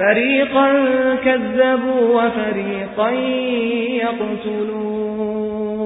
فريقا كذبوا وفريقا يقتلون.